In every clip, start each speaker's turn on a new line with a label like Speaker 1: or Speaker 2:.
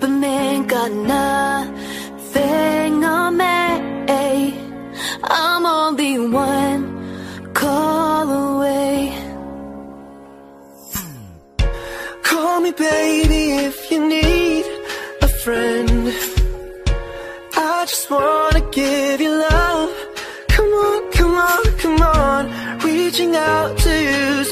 Speaker 1: got nothing on me. I'm only one call away.
Speaker 2: Call me baby if you need a friend. I just wanna give you love. Come on, come on, come on. Reaching out to you,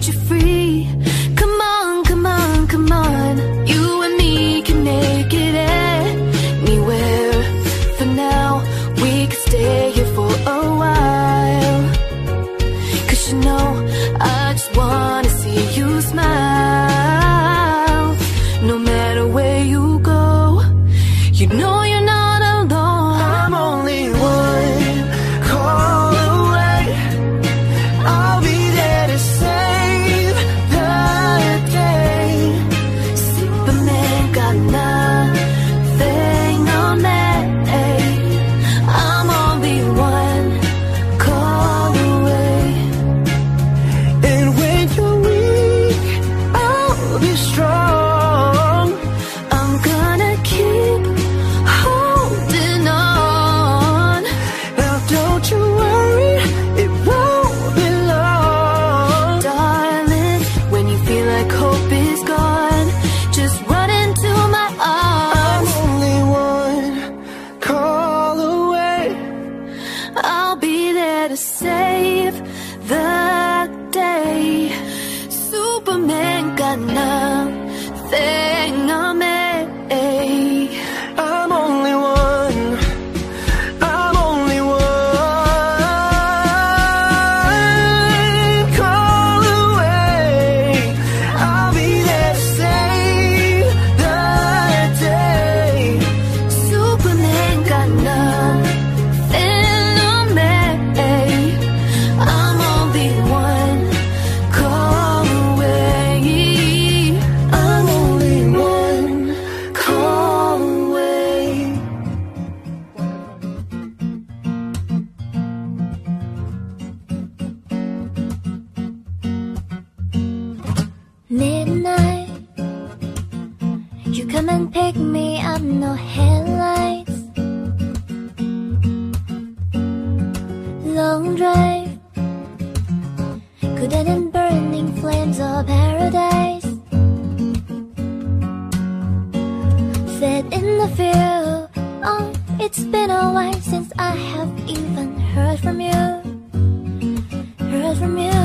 Speaker 1: set you free.
Speaker 3: You come and pick me up, no headlights. Long drive, couldn't in burning flames of paradise. Set in the field, oh, it's been a while since I have even heard from you. Heard from you.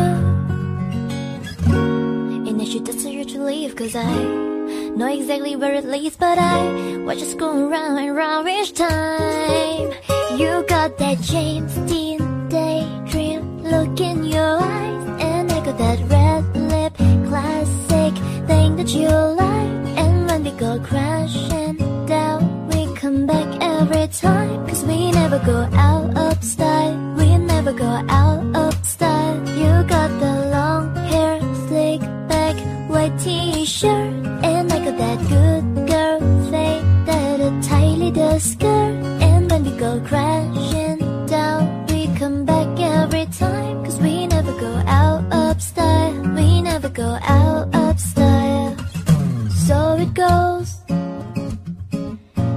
Speaker 3: And I should you to leave Cause I know exactly where it leads But I watch it go round and round each time. You got that James Dean daydream look in your eyes And I got that red lip classic thing that you like. And when we go crashing down We come back every time Cause we never go out skirt And when we go crashing down. We come back every time Cause we never go out of style. We never go out of style. So it goes.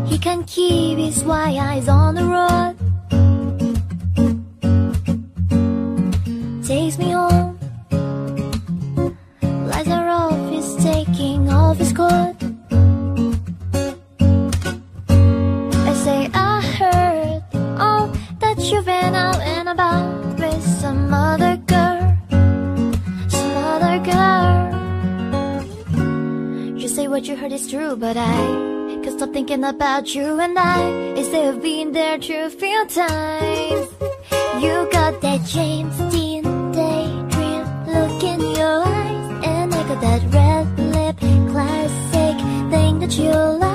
Speaker 3: He can keep his white eyes on the road. Takes me home you've been out and about with some other girl, some other girl. You say what you heard is true, but I can't stop thinking about you and I. Instead of being there to few times, you got that James Dean daydream look in your eyes, and I got that red lip classic thing that you like.